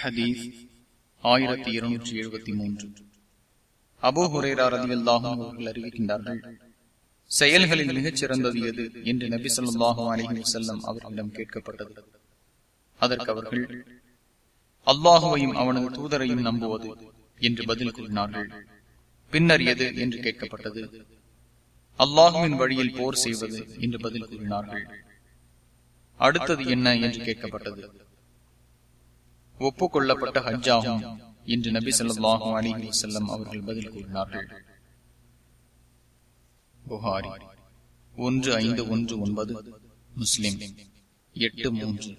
ஹதீஸ் ஆயிரத்தி இருநூற்றி எழுபத்தி மூன்று. அபோ ஹுரேரா ரதியல்லாஹும் அவர்கள் அறிவிக்கின்றார்கள் செயல்களில் மிகச் சிறந்தது எது? என்று நபி சொல்லாஹும் அலிஹி செல்லம் அவர்களிடம் கேட்கப்பட்டது. அதற்கு அவர்கள் அல்லாஹுவையும் அவனது தூதரையும் நம்புவது என்று பதில் கூறினார்கள். பின்னர் எது என்று கேட்கப்பட்டது அல்லாஹுவின் வழியில் போர் செய்வது என்று பதில் கூறினார்கள். அடுத்தது என்ன என்று கேட்கப்பட்டது ஒப்புக்கொள்ளப்பட்ட ஹஜ்ஜாகும் என்று நபி சொல்லாஹும் அலிஹி செல்லம் அவர்கள் பதில் கூறினார்கள். புகாரி ஒன்று ஐந்து ஒன்று ஒன்பது முஸ்லிம் எட்டு மூன்று.